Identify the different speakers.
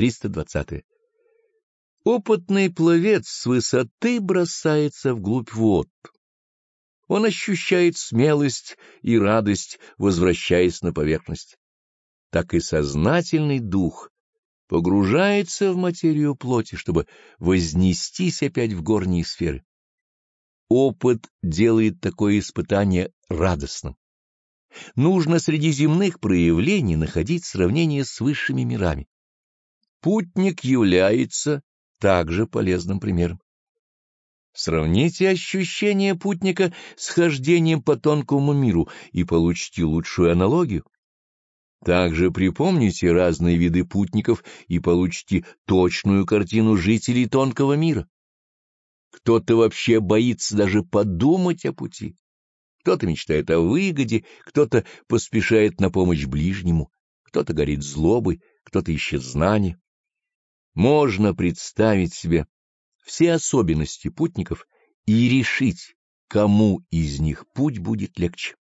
Speaker 1: 320. Опытный пловец с высоты бросается вглубь вод. Он ощущает смелость и радость, возвращаясь на поверхность. Так и сознательный дух погружается в материю плоти, чтобы вознестись опять в горние сферы. Опыт делает такое испытание радостным. Нужно среди земных проявлений находить сравнение с высшими мирами. Путник является также полезным примером. Сравните ощущения путника с хождением по тонкому миру и получите лучшую аналогию. Также припомните разные виды путников и получите точную картину жителей тонкого мира. Кто-то вообще боится даже подумать о пути. Кто-то мечтает о выгоде, кто-то поспешает на помощь ближнему, кто-то горит злобой, кто-то ищет знаний. Можно представить себе все особенности путников и решить, кому из них путь будет легче.